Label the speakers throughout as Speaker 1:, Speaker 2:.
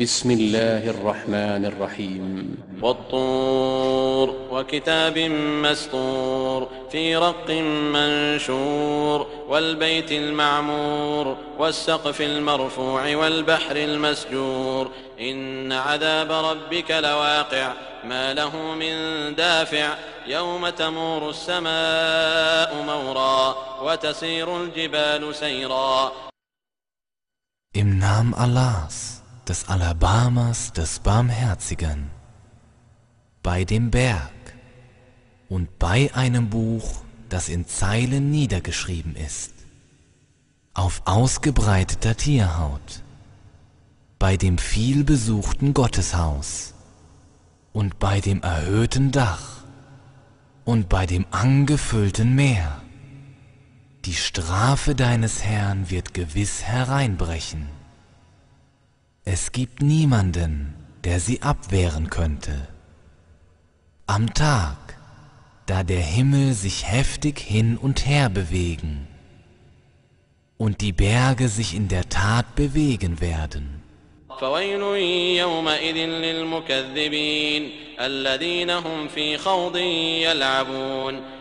Speaker 1: بسم الله الرحمن الرحيم.
Speaker 2: والطور وكتاب مسطور في رق منشور والبيت المعمور والسقف المرفوع والبحر المسجور. إن عذاب ربك لواقع ما له من دافع. يوم تمور السماء مورا وتسير الجبال سيرا.
Speaker 3: Im Namen Allahs, des Alabamas, des Barmherzigen, bei dem Berg und bei einem Buch, das in Zeilen niedergeschrieben ist, auf ausgebreiteter Tierhaut, bei dem vielbesuchten Gotteshaus. Und bei dem erhöhten Dach. Und bei dem angefüllten Meer. Die Strafe deines Herrn wird gewiss hereinbrechen. Es gibt niemanden, der sie abwehren könnte. Am Tag, da der Himmel sich heftig hin und her bewegen und die Berge sich in der Tat bewegen werden.
Speaker 2: فويل يومئذ للمكذبين الذين هم في خوض يلعبون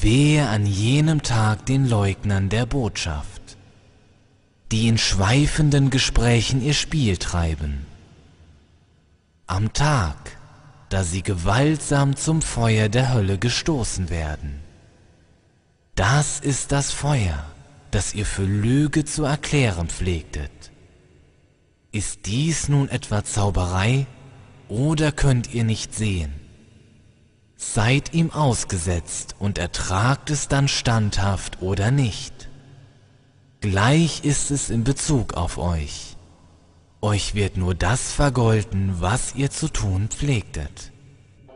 Speaker 3: Wehe an jenem Tag den Leugnern der Botschaft, die in schweifenden Gesprächen ihr Spiel treiben. Am Tag, da sie gewaltsam zum Feuer der Hölle gestoßen werden. Das ist das Feuer, das ihr für Lüge zu erklären pflegtet. Ist dies nun etwa Zauberei oder könnt ihr nicht sehen? Seid ihm ausgesetzt und ertragt es dann standhaft oder nicht. Gleich ist es in Bezug auf euch. Euch wird nur das vergolten, was ihr zu tun pflegtet.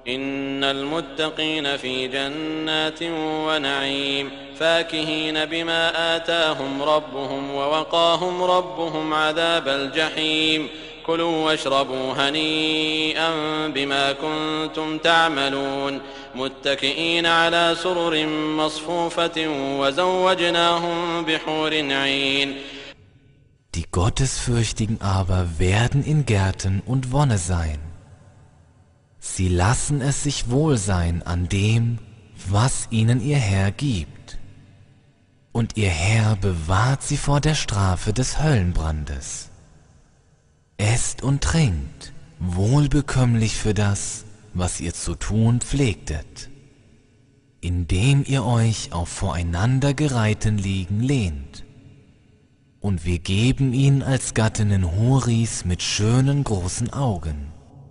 Speaker 2: إن المتقين في جنات ونعيم فاكهين بما آتاهم ربهم ووقاهم ربهم عذاب الجحيم كلوا واشربوا هنيئا بما كنتم تعملون متكئين على سرر مصفوفة وزوجناهم بحور عين
Speaker 3: Die Gottesfürchtigen aber werden in Gärten und Wonne sein. Sie lassen es sich wohl sein an dem, was ihnen ihr Herr gibt. Und ihr Herr bewahrt sie vor der Strafe des Höllenbrandes. Esst und trinkt, wohlbekömmlich für das, was ihr zu tun pflegtet, indem ihr euch auf voreinander gereihten Liegen lehnt. Und wir geben ihn als Gattinnen Huris mit schönen großen Augen.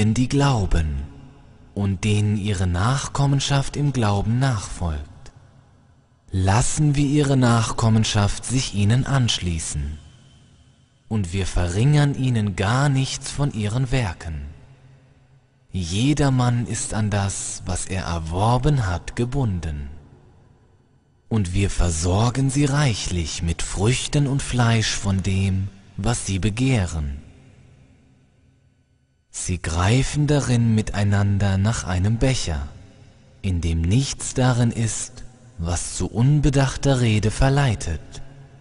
Speaker 3: Und denjenigen, die glauben und denen ihre Nachkommenschaft im Glauben nachfolgt, lassen wir ihre Nachkommenschaft sich ihnen anschließen, und wir verringern ihnen gar nichts von ihren Werken. Jedermann ist an das, was er erworben hat, gebunden. Und wir versorgen sie reichlich mit Früchten und Fleisch von dem, was sie begehren. Sie greifen darin miteinander nach einem Becher, in dem nichts darin ist, was zu unbedachter Rede verleitet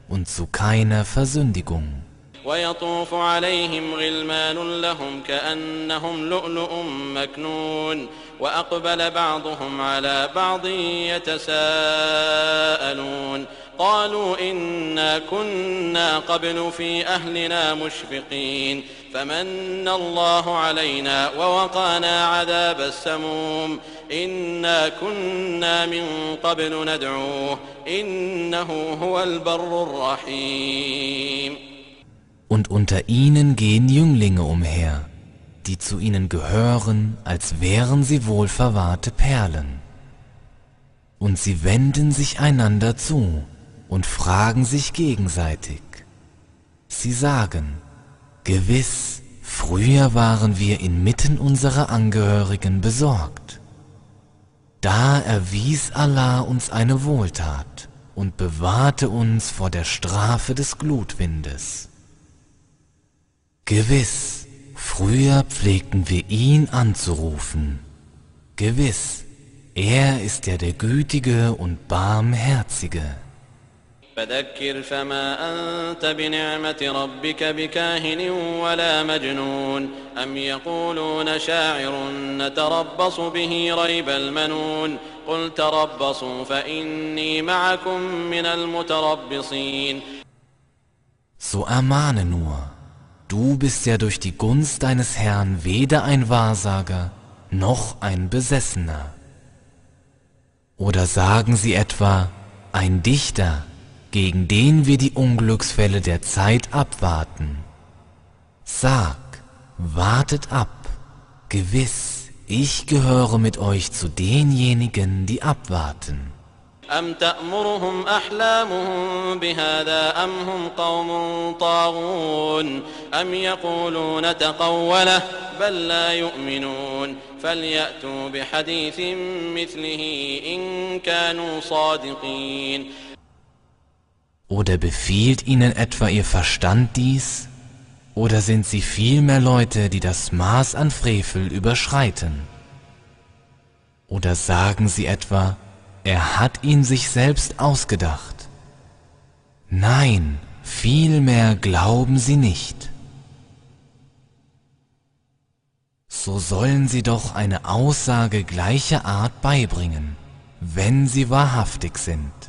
Speaker 3: und zu keiner Versündigung.
Speaker 2: ويطوف عليهم غلمان لهم كأنهم لؤلؤ مكنون وأقبل بعضهم على بعض يتساءلون قالوا إنا كنا قبل في أهلنا مشفقين فمن الله علينا ووقانا عذاب السموم إنا كنا من قبل ندعوه إنه هو البر الرحيم
Speaker 3: Und unter ihnen gehen Jünglinge umher, die zu ihnen gehören, als wären sie wohlverwahrte Perlen. Und sie wenden sich einander zu und fragen sich gegenseitig. Sie sagen, gewiss, früher waren wir inmitten unserer Angehörigen besorgt. Da erwies Allah uns eine Wohltat und bewahrte uns vor der Strafe des Glutwindes. Gewiss, früher pflegten wir ihn anzurufen. Gewiss, er ist ja der Gütige und Barmherzige.
Speaker 2: فذكر فما أنت بنعمة ربك بكاهن ولا مجنون أم يقولون شاعر نتربص به ريب المنون قل تربصوا فإني معكم من المتربصين
Speaker 3: So ermahne nur, du bist ja durch die Gunst deines Herrn weder ein Wahrsager noch ein Besessener. Oder sagen sie etwa, ein Dichter, gegen den wir die Unglücksfälle der Zeit abwarten. Sag, wartet ab, gewiss, ich gehöre mit euch zu denjenigen, die abwarten.
Speaker 2: أم تأمرهم أحلامهم بهذا أم هم قوم طاغون أم يقولون تقوله بل لا يؤمنون فليأتوا بحديث مثله إن كانوا صادقين
Speaker 3: oder befiehlt ihnen etwa ihr Verstand dies? Oder sind sie vielmehr Leute, die das Maß an Frevel überschreiten? Oder sagen sie etwa, er hat ihn sich selbst ausgedacht? Nein, vielmehr glauben sie nicht. So sollen sie doch eine Aussage gleicher Art beibringen, wenn sie wahrhaftig sind.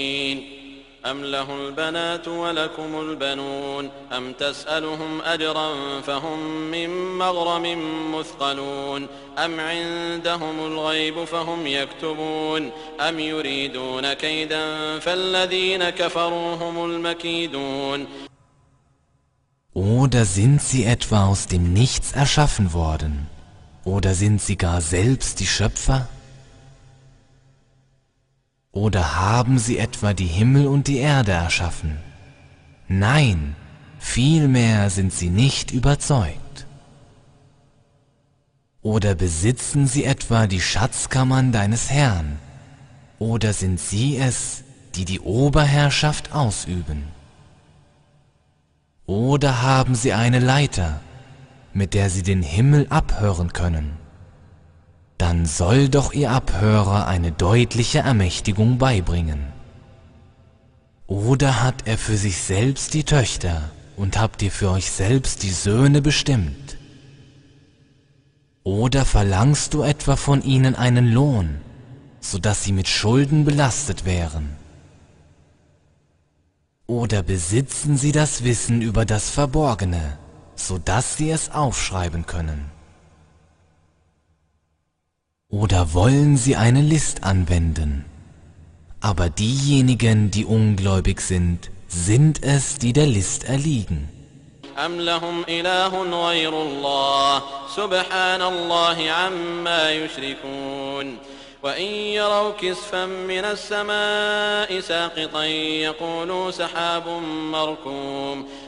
Speaker 2: أم له البنات ولكم البنون أم تسألهم أجرا فهم من مغرم مثقلون أم عندهم الغيب فهم يكتبون أم يريدون كيدا فالذين كفروا هم المكيدون
Speaker 3: Oder sind sie etwa aus dem Nichts erschaffen worden? Oder sind sie gar selbst die Schöpfer? Oder haben sie etwa die Himmel und die Erde erschaffen? Nein, vielmehr sind sie nicht überzeugt. Oder besitzen sie etwa die Schatzkammern deines Herrn? Oder sind sie es, die die Oberherrschaft ausüben? Oder haben sie eine Leiter, mit der sie den Himmel abhören können? Dann soll doch ihr Abhörer eine deutliche Ermächtigung beibringen. Oder hat er für sich selbst die Töchter und habt ihr für euch selbst die Söhne bestimmt? Oder verlangst du etwa von ihnen einen Lohn, so dass sie mit Schulden belastet wären? Oder besitzen sie das Wissen über das Verborgene, so dass sie es aufschreiben können? Oder wollen sie eine List anwenden? Aber diejenigen, die ungläubig sind, sind es, die der List erliegen.
Speaker 2: أم لهم إله غير الله سبحان الله عما يشركون وإن يروا كسفا من السماء ساقطا يقولوا سحاب مركوم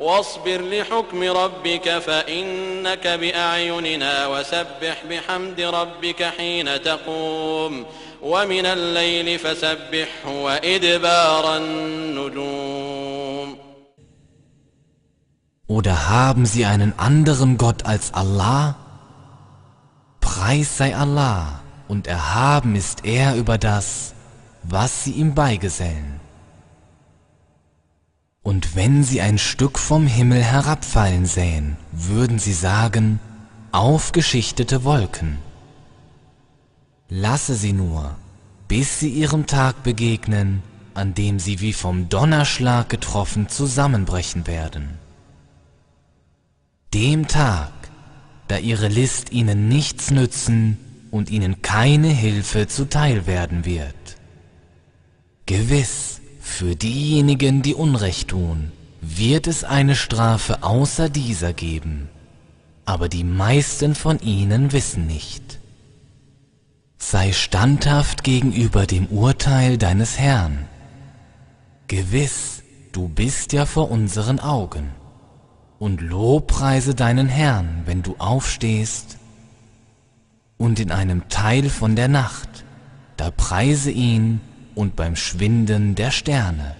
Speaker 2: واصبر لحكم ربك فإنك بأعيننا وسبح بحمد ربك حين تقوم ومن الليل فسبحه وإدبار النجوم
Speaker 3: Oder haben sie einen anderen Gott als Allah? Preis sei Allah und erhaben ist er über das, was sie ihm beigesellen. Und wenn sie ein Stück vom Himmel herabfallen sähen, würden sie sagen, aufgeschichtete Wolken. Lasse sie nur, bis sie ihrem Tag begegnen, an dem sie wie vom Donnerschlag getroffen zusammenbrechen werden. Dem Tag, da ihre List ihnen nichts nützen und ihnen keine Hilfe zuteil werden wird. Gewiss, für diejenigen, die Unrecht tun, wird es eine Strafe außer dieser geben, aber die meisten von ihnen wissen nicht. Sei standhaft gegenüber dem Urteil deines Herrn. Gewiss, du bist ja vor unseren Augen. Und lobpreise deinen Herrn, wenn du aufstehst und in einem Teil von der Nacht, da preise ihn und beim Schwinden der Sterne.